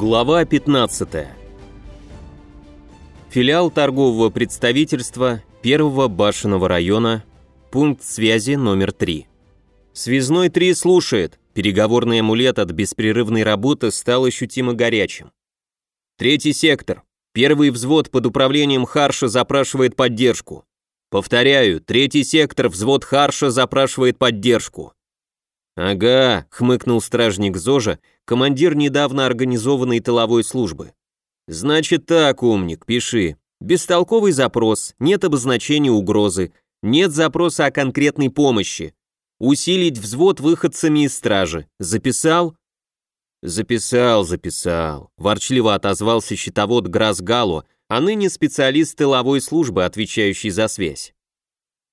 Глава 15. Филиал торгового представительства первого башенного района, пункт связи номер 3. Связной 3 слушает. Переговорный амулет от беспрерывной работы стал ощутимо горячим. Третий сектор. Первый взвод под управлением Харша запрашивает поддержку. Повторяю, третий сектор, взвод Харша запрашивает поддержку. «Ага», — хмыкнул стражник Зожа, командир недавно организованной тыловой службы. «Значит так, умник, пиши. Бестолковый запрос, нет обозначения угрозы, нет запроса о конкретной помощи. Усилить взвод выходцами из стражи. Записал?» «Записал, записал», — ворчливо отозвался щитовод Грас Гало, а ныне специалист тыловой службы, отвечающий за связь.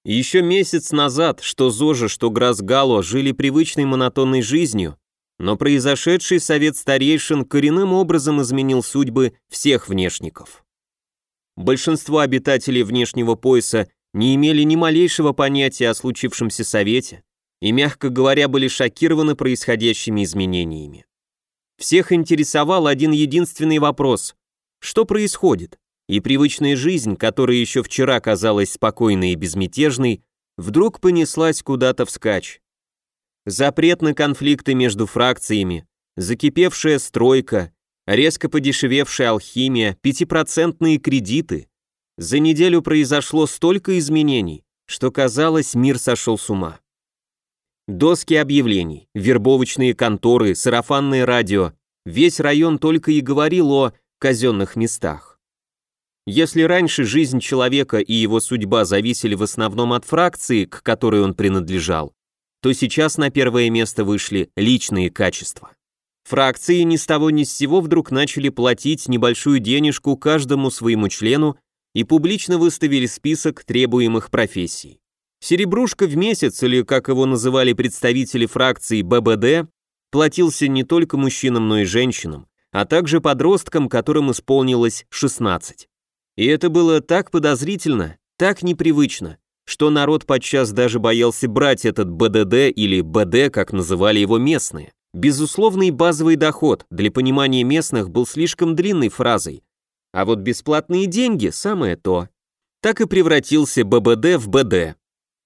Еще месяц назад что Зожа, что Грасгало жили привычной монотонной жизнью, но произошедший совет старейшин коренным образом изменил судьбы всех внешников. Большинство обитателей внешнего пояса не имели ни малейшего понятия о случившемся совете и, мягко говоря, были шокированы происходящими изменениями. Всех интересовал один единственный вопрос – что происходит? И привычная жизнь, которая еще вчера казалась спокойной и безмятежной, вдруг понеслась куда-то вскачь. Запрет на конфликты между фракциями, закипевшая стройка, резко подешевевшая алхимия, пятипроцентные кредиты. За неделю произошло столько изменений, что казалось, мир сошел с ума. Доски объявлений, вербовочные конторы, сарафанное радио, весь район только и говорил о казенных местах. Если раньше жизнь человека и его судьба зависели в основном от фракции, к которой он принадлежал, то сейчас на первое место вышли личные качества. Фракции ни с того ни с сего вдруг начали платить небольшую денежку каждому своему члену и публично выставили список требуемых профессий. Серебрушка в месяц, или как его называли представители фракции ББД, платился не только мужчинам, но и женщинам, а также подросткам, которым исполнилось 16. И это было так подозрительно, так непривычно, что народ подчас даже боялся брать этот БДД или БД, как называли его местные. Безусловный базовый доход для понимания местных был слишком длинной фразой, а вот бесплатные деньги – самое то. Так и превратился ББД в БД.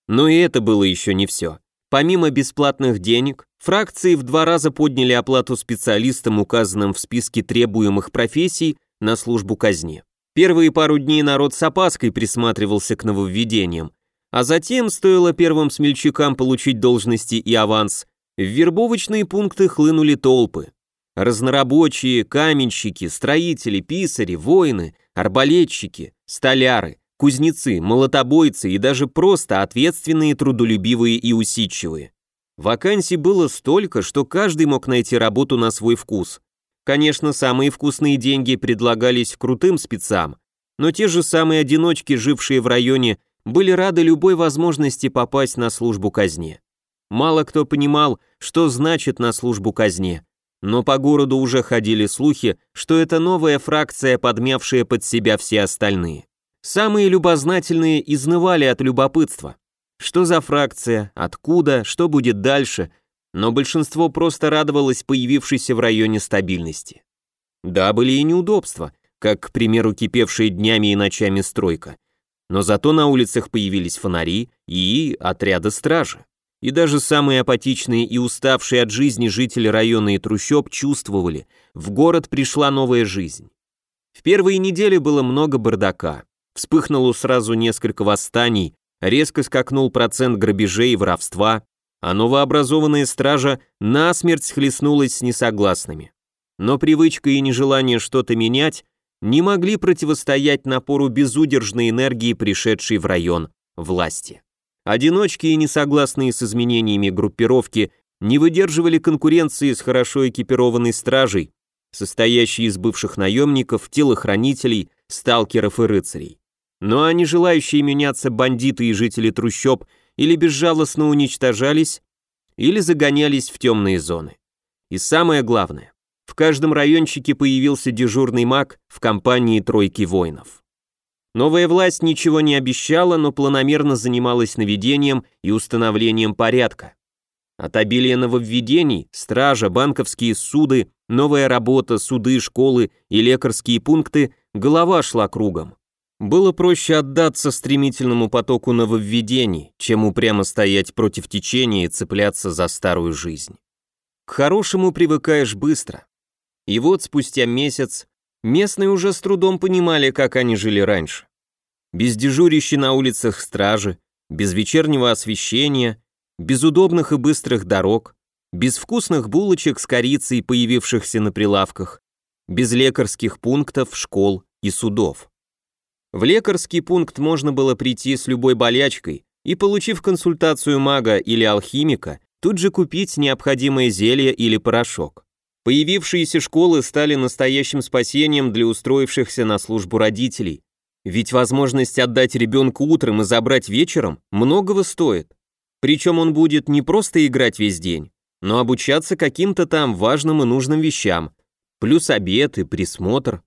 Но и это было еще не все. Помимо бесплатных денег, фракции в два раза подняли оплату специалистам, указанным в списке требуемых профессий, на службу казни. Первые пару дней народ с опаской присматривался к нововведениям, а затем, стоило первым смельчакам получить должности и аванс, в вербовочные пункты хлынули толпы. Разнорабочие, каменщики, строители, писари, воины, арбалетчики, столяры, кузнецы, молотобойцы и даже просто ответственные, трудолюбивые и усидчивые. Вакансий было столько, что каждый мог найти работу на свой вкус. Конечно, самые вкусные деньги предлагались крутым спецам, но те же самые одиночки, жившие в районе, были рады любой возможности попасть на службу казне. Мало кто понимал, что значит на службу казне, но по городу уже ходили слухи, что это новая фракция, подмявшая под себя все остальные. Самые любознательные изнывали от любопытства. Что за фракция, откуда, что будет дальше, но большинство просто радовалось появившейся в районе стабильности. Да, были и неудобства, как, к примеру, кипевшая днями и ночами стройка, но зато на улицах появились фонари и отряды стражи. И даже самые апатичные и уставшие от жизни жители района и трущоб чувствовали, в город пришла новая жизнь. В первые недели было много бардака, вспыхнуло сразу несколько восстаний, резко скакнул процент грабежей и воровства, а новообразованная стража насмерть схлестнулась с несогласными. Но привычка и нежелание что-то менять не могли противостоять напору безудержной энергии, пришедшей в район власти. Одиночки и несогласные с изменениями группировки не выдерживали конкуренции с хорошо экипированной стражей, состоящей из бывших наемников, телохранителей, сталкеров и рыцарей. Ну а не желающие меняться бандиты и жители трущоб – или безжалостно уничтожались, или загонялись в темные зоны. И самое главное, в каждом райончике появился дежурный маг в компании тройки воинов. Новая власть ничего не обещала, но планомерно занималась наведением и установлением порядка. От обилия нововведений, стража, банковские суды, новая работа, суды, школы и лекарские пункты, голова шла кругом. Было проще отдаться стремительному потоку нововведений, чем упрямо стоять против течения и цепляться за старую жизнь. К хорошему привыкаешь быстро. И вот спустя месяц местные уже с трудом понимали, как они жили раньше. Без дежурища на улицах стражи, без вечернего освещения, без удобных и быстрых дорог, без вкусных булочек с корицей, появившихся на прилавках, без лекарских пунктов, школ и судов. В лекарский пункт можно было прийти с любой болячкой и, получив консультацию мага или алхимика, тут же купить необходимое зелье или порошок. Появившиеся школы стали настоящим спасением для устроившихся на службу родителей, ведь возможность отдать ребенку утром и забрать вечером многого стоит. Причем он будет не просто играть весь день, но обучаться каким-то там важным и нужным вещам, плюс обед и присмотр.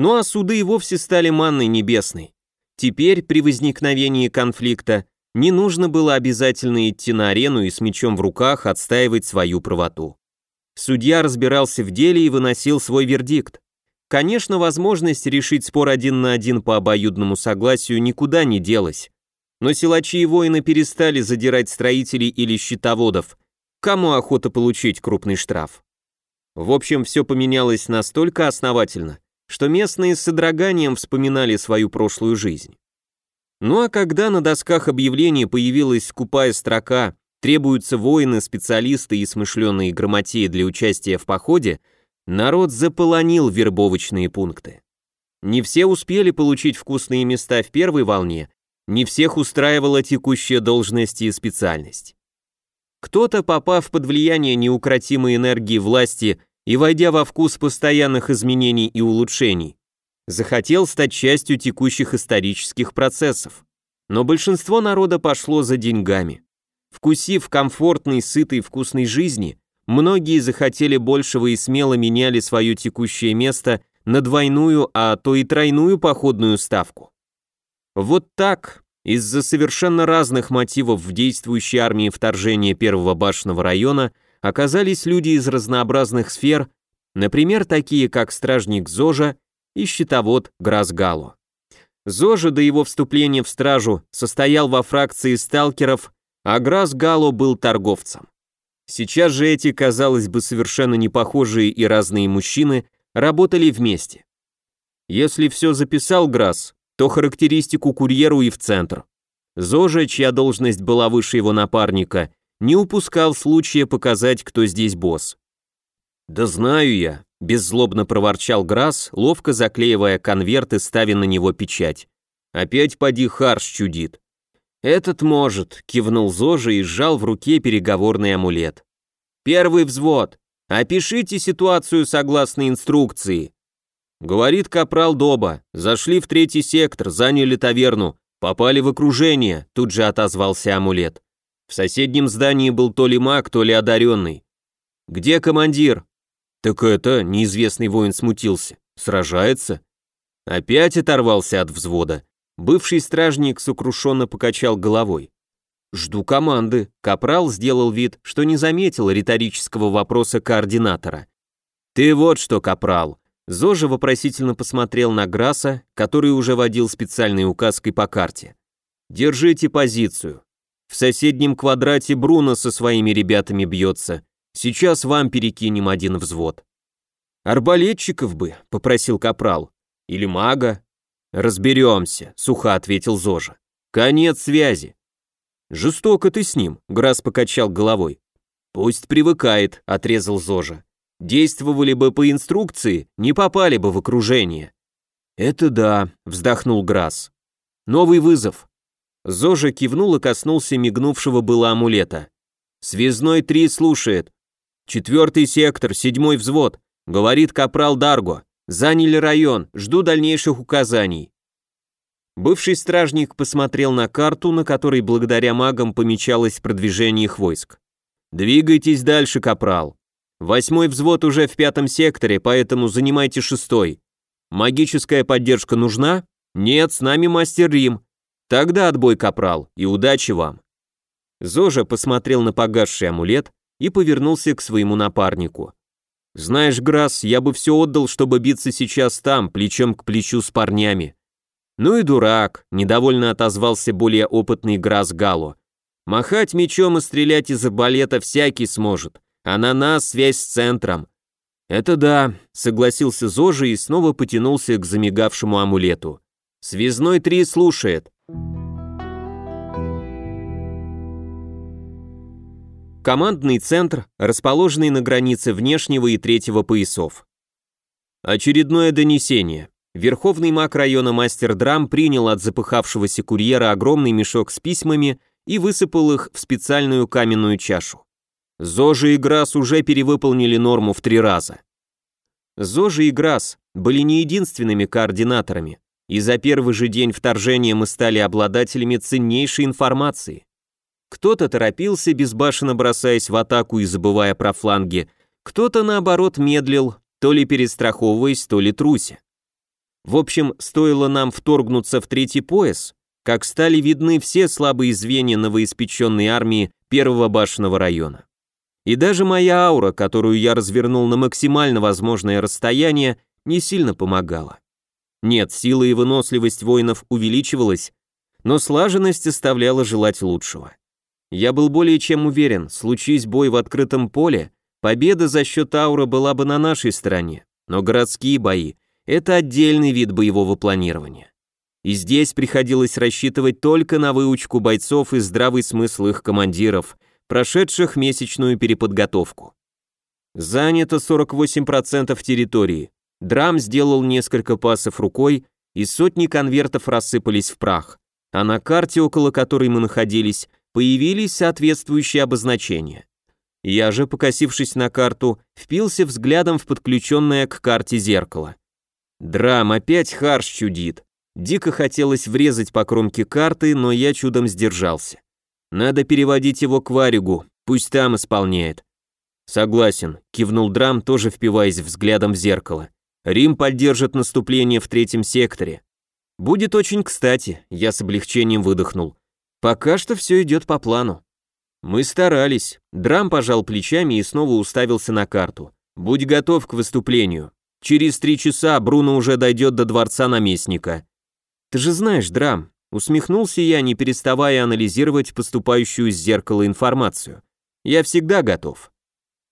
Ну а суды и вовсе стали манной небесной. Теперь, при возникновении конфликта, не нужно было обязательно идти на арену и с мечом в руках отстаивать свою правоту. Судья разбирался в деле и выносил свой вердикт. Конечно, возможность решить спор один на один по обоюдному согласию никуда не делась, но силачи и воины перестали задирать строителей или счетоводов. Кому охота получить крупный штраф? В общем, все поменялось настолько основательно, что местные с содроганием вспоминали свою прошлую жизнь. Ну а когда на досках объявлений появилась скупая строка «Требуются воины, специалисты и смышленые грамотеи для участия в походе», народ заполонил вербовочные пункты. Не все успели получить вкусные места в первой волне, не всех устраивала текущая должность и специальность. Кто-то, попав под влияние неукротимой энергии власти и войдя во вкус постоянных изменений и улучшений, захотел стать частью текущих исторических процессов. Но большинство народа пошло за деньгами. Вкусив комфортной, сытой, вкусной жизни, многие захотели большего и смело меняли свое текущее место на двойную, а то и тройную походную ставку. Вот так, из-за совершенно разных мотивов в действующей армии вторжения первого башенного района оказались люди из разнообразных сфер, например, такие как стражник Зожа и щитовод Грасгало. Зожа до его вступления в стражу состоял во фракции сталкеров, а Грасгало был торговцем. Сейчас же эти, казалось бы, совершенно непохожие и разные мужчины работали вместе. Если все записал Грас, то характеристику курьеру и в центр. Зожа, чья должность была выше его напарника, не упускал случая показать, кто здесь босс. «Да знаю я», — беззлобно проворчал Грасс, ловко заклеивая конверт и ставя на него печать. «Опять поди харш чудит». «Этот может», — кивнул Зожа и сжал в руке переговорный амулет. «Первый взвод. Опишите ситуацию согласно инструкции. Говорит капрал Доба, зашли в третий сектор, заняли таверну, попали в окружение, тут же отозвался амулет. В соседнем здании был то ли маг, то ли одаренный. Где командир? Так это, неизвестный воин смутился. Сражается? Опять оторвался от взвода. Бывший стражник сокрушенно покачал головой. «Жду команды». Капрал сделал вид, что не заметил риторического вопроса координатора. «Ты вот что, Капрал, Зожа вопросительно посмотрел на Граса, который уже водил специальной указкой по карте. «Держите позицию. В соседнем квадрате Бруно со своими ребятами бьется. Сейчас вам перекинем один взвод». «Арбалетчиков бы», — попросил Капрал. «Или мага?» «Разберемся», — сухо ответил Зожа. «Конец связи». «Жестоко ты с ним», — Грас покачал головой. «Пусть привыкает», — отрезал Зожа. Действовали бы по инструкции, не попали бы в окружение. Это да, вздохнул Грасс. Новый вызов. Зожа кивнул и коснулся мигнувшего было амулета. Связной 3 слушает. Четвертый сектор, седьмой взвод. Говорит капрал Дарго. Заняли район, жду дальнейших указаний. Бывший стражник посмотрел на карту, на которой благодаря магам помечалось продвижение их войск. «Двигайтесь дальше, капрал. Восьмой взвод уже в пятом секторе, поэтому занимайте шестой. Магическая поддержка нужна? Нет, с нами мастер Рим. Тогда отбой, капрал, и удачи вам. Зожа посмотрел на погасший амулет и повернулся к своему напарнику. «Знаешь, Грасс, я бы все отдал, чтобы биться сейчас там, плечом к плечу с парнями». «Ну и дурак», — недовольно отозвался более опытный Грасс Гало. «Махать мечом и стрелять из арбалета всякий сможет, а на нас связь с центром». «Это да», — согласился Зожа и снова потянулся к замигавшему амулету. «Связной три слушает». Командный центр, расположенный на границе внешнего и третьего поясов. Очередное донесение. Верховный маг района мастер драм принял от запыхавшегося курьера огромный мешок с письмами и высыпал их в специальную каменную чашу. Зожи и Грас уже перевыполнили норму в три раза. Зожи и Грас были не единственными координаторами, и за первый же день вторжения мы стали обладателями ценнейшей информации. Кто-то торопился, безбашенно бросаясь в атаку и забывая про фланги, кто-то, наоборот, медлил, то ли перестраховываясь, то ли труся. В общем, стоило нам вторгнуться в третий пояс, как стали видны все слабые звенья новоиспеченной армии первого башенного района. И даже моя аура, которую я развернул на максимально возможное расстояние, не сильно помогала. Нет, сила и выносливость воинов увеличивалась, но слаженность оставляла желать лучшего. Я был более чем уверен, случись бой в открытом поле, победа за счет аура была бы на нашей стороне, но городские бои – это отдельный вид боевого планирования. И здесь приходилось рассчитывать только на выучку бойцов и здравый смысл их командиров, прошедших месячную переподготовку. Занято 48% территории. Драм сделал несколько пасов рукой, и сотни конвертов рассыпались в прах, а на карте, около которой мы находились, появились соответствующие обозначения. Я же, покосившись на карту, впился взглядом в подключенное к карте зеркало. Драм опять харш чудит. Дико хотелось врезать по кромке карты, но я чудом сдержался. Надо переводить его к Варигу, пусть там исполняет. Согласен, кивнул Драм, тоже впиваясь взглядом в зеркало. Рим поддержит наступление в третьем секторе. Будет очень кстати, я с облегчением выдохнул. Пока что все идет по плану. Мы старались. Драм пожал плечами и снова уставился на карту. Будь готов к выступлению. Через три часа Бруно уже дойдет до дворца наместника. Ты же знаешь, Драм, усмехнулся я, не переставая анализировать поступающую из зеркала информацию. Я всегда готов.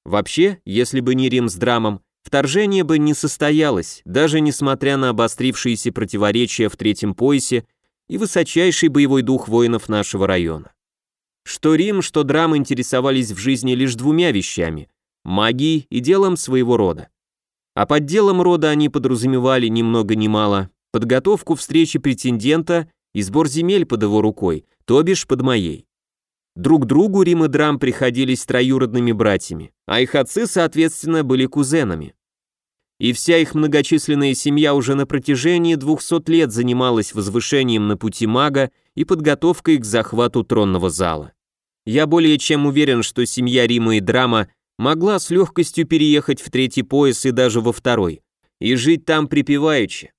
Вообще, если бы не Рим с Драмом, вторжение бы не состоялось, даже несмотря на обострившиеся противоречия в третьем поясе и высочайший боевой дух воинов нашего района. Что Рим, что Драм интересовались в жизни лишь двумя вещами – магией и делом своего рода. А под делом рода они подразумевали ни много ни мало подготовку встречи претендента и сбор земель под его рукой, то бишь под моей. Друг другу Рим и Драм приходились троюродными братьями, а их отцы, соответственно, были кузенами и вся их многочисленная семья уже на протяжении 200 лет занималась возвышением на пути мага и подготовкой к захвату тронного зала. Я более чем уверен, что семья Рима и Драма могла с легкостью переехать в третий пояс и даже во второй, и жить там припеваючи.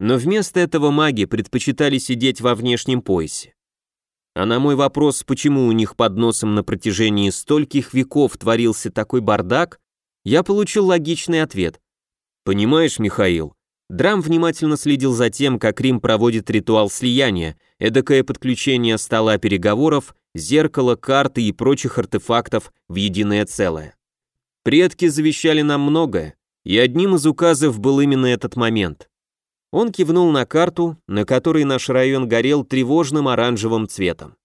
Но вместо этого маги предпочитали сидеть во внешнем поясе. А на мой вопрос, почему у них под носом на протяжении стольких веков творился такой бардак, я получил логичный ответ. Понимаешь, Михаил, Драм внимательно следил за тем, как Рим проводит ритуал слияния, эдакое подключение стола переговоров, зеркала, карты и прочих артефактов в единое целое. Предки завещали нам многое, и одним из указов был именно этот момент. Он кивнул на карту, на которой наш район горел тревожным оранжевым цветом.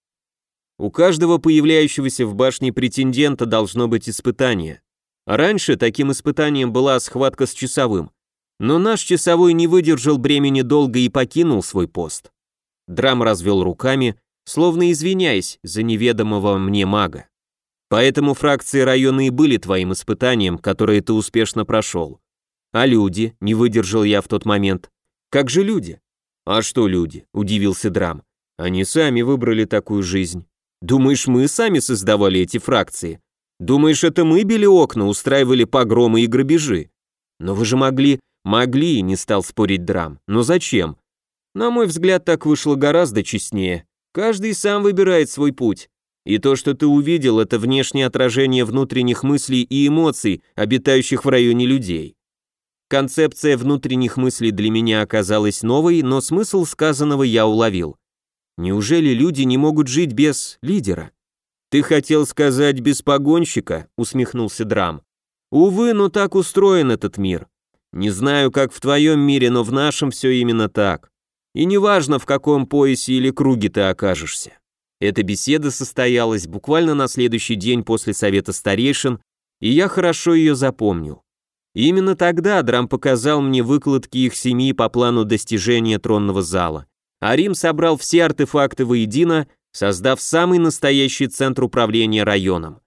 У каждого появляющегося в башне претендента должно быть испытание. Раньше таким испытанием была схватка с часовым, но наш часовой не выдержал бремени долго и покинул свой пост. Драм развел руками, словно извиняясь за неведомого мне мага. Поэтому фракции района и были твоим испытанием, которое ты успешно прошел. А люди, не выдержал я в тот момент. Как же люди? А что люди? Удивился Драм. Они сами выбрали такую жизнь. Думаешь, мы сами создавали эти фракции? Думаешь, это мы били окна, устраивали погромы и грабежи? Но вы же могли... Могли, не стал спорить Драм. Но зачем? На мой взгляд, так вышло гораздо честнее. Каждый сам выбирает свой путь. И то, что ты увидел, это внешнее отражение внутренних мыслей и эмоций, обитающих в районе людей. Концепция внутренних мыслей для меня оказалась новой, но смысл сказанного я уловил. Неужели люди не могут жить без лидера? Ты хотел сказать без погонщика, усмехнулся Драм. Увы, но так устроен этот мир. Не знаю, как в твоем мире, но в нашем все именно так. И неважно, в каком поясе или круге ты окажешься. Эта беседа состоялась буквально на следующий день после совета старейшин, и я хорошо ее запомнил. И именно тогда Драм показал мне выкладки их семьи по плану достижения тронного зала а Рим собрал все артефакты воедино, создав самый настоящий центр управления районом.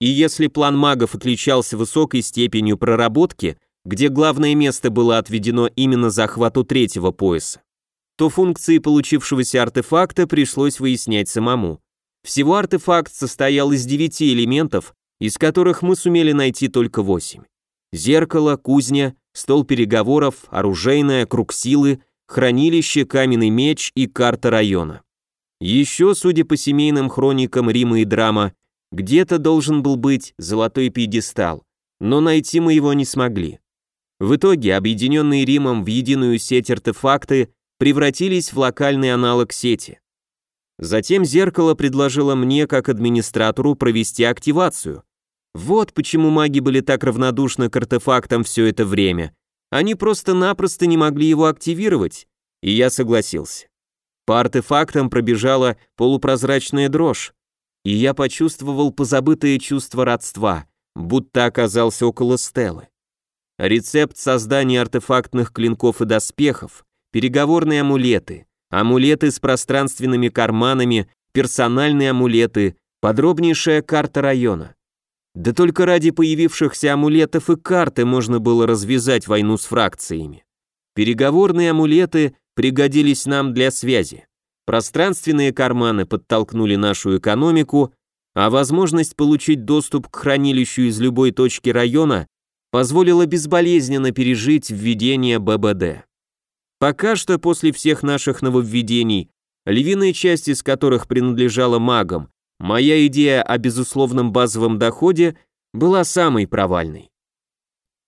И если план магов отличался высокой степенью проработки, где главное место было отведено именно захвату третьего пояса, то функции получившегося артефакта пришлось выяснять самому. Всего артефакт состоял из девяти элементов, из которых мы сумели найти только восемь. Зеркало, кузня, стол переговоров, оружейная, круг силы, хранилище, каменный меч и карта района. Еще, судя по семейным хроникам Рима и Драма, где-то должен был быть золотой пьедестал, но найти мы его не смогли. В итоге, объединенные Римом в единую сеть артефакты превратились в локальный аналог сети. Затем зеркало предложило мне, как администратору, провести активацию. Вот почему маги были так равнодушны к артефактам все это время, они просто-напросто не могли его активировать, и я согласился. По артефактам пробежала полупрозрачная дрожь, и я почувствовал позабытое чувство родства, будто оказался около стелы. Рецепт создания артефактных клинков и доспехов, переговорные амулеты, амулеты с пространственными карманами, персональные амулеты, подробнейшая карта района. Да только ради появившихся амулетов и карты можно было развязать войну с фракциями. Переговорные амулеты пригодились нам для связи. Пространственные карманы подтолкнули нашу экономику, а возможность получить доступ к хранилищу из любой точки района позволила безболезненно пережить введение ББД. Пока что после всех наших нововведений, львиная часть из которых принадлежала магам, Моя идея о безусловном базовом доходе была самой провальной.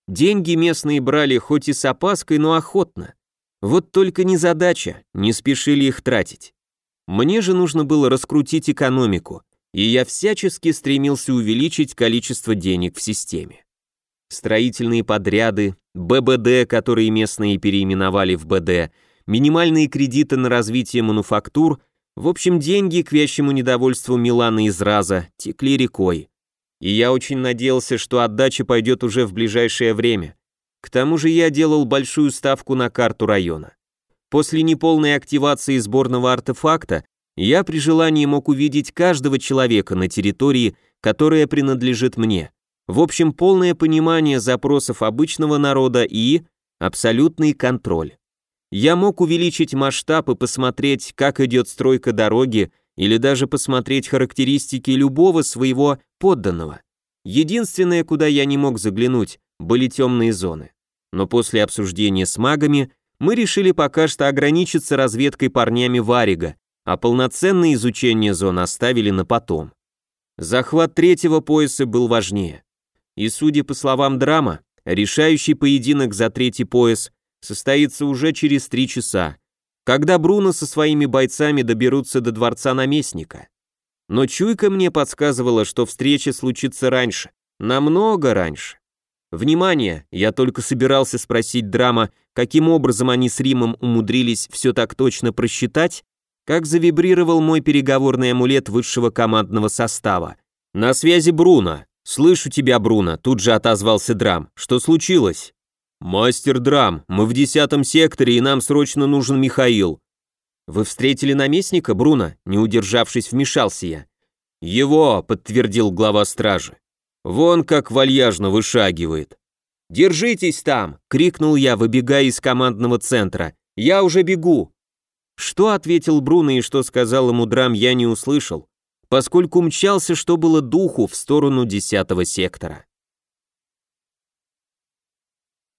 Деньги местные брали хоть и с опаской, но охотно. Вот только не задача, не спешили их тратить. Мне же нужно было раскрутить экономику, и я всячески стремился увеличить количество денег в системе. Строительные подряды, ББД, которые местные переименовали в БД, минимальные кредиты на развитие мануфактур в общем, деньги, к вящему недовольству Милана из Раза, текли рекой. И я очень надеялся, что отдача пойдет уже в ближайшее время. К тому же я делал большую ставку на карту района. После неполной активации сборного артефакта я при желании мог увидеть каждого человека на территории, которая принадлежит мне. В общем, полное понимание запросов обычного народа и абсолютный контроль. Я мог увеличить масштаб и посмотреть, как идет стройка дороги, или даже посмотреть характеристики любого своего подданного. Единственное, куда я не мог заглянуть, были темные зоны. Но после обсуждения с магами мы решили пока что ограничиться разведкой парнями Варига, а полноценное изучение зон оставили на потом. Захват третьего пояса был важнее. И судя по словам Драма, решающий поединок за третий пояс состоится уже через три часа, когда Бруно со своими бойцами доберутся до дворца наместника. Но чуйка мне подсказывала, что встреча случится раньше, намного раньше. Внимание, я только собирался спросить Драма, каким образом они с Римом умудрились все так точно просчитать, как завибрировал мой переговорный амулет высшего командного состава. «На связи Бруно. Слышу тебя, Бруно», тут же отозвался Драм. «Что случилось?» «Мастер драм, мы в десятом секторе, и нам срочно нужен Михаил». «Вы встретили наместника, Бруно?» Не удержавшись, вмешался я. «Его», — подтвердил глава стражи. «Вон как вальяжно вышагивает». «Держитесь там!» — крикнул я, выбегая из командного центра. «Я уже бегу!» Что ответил Бруно и что сказал ему драм, я не услышал, поскольку мчался, что было духу, в сторону десятого сектора.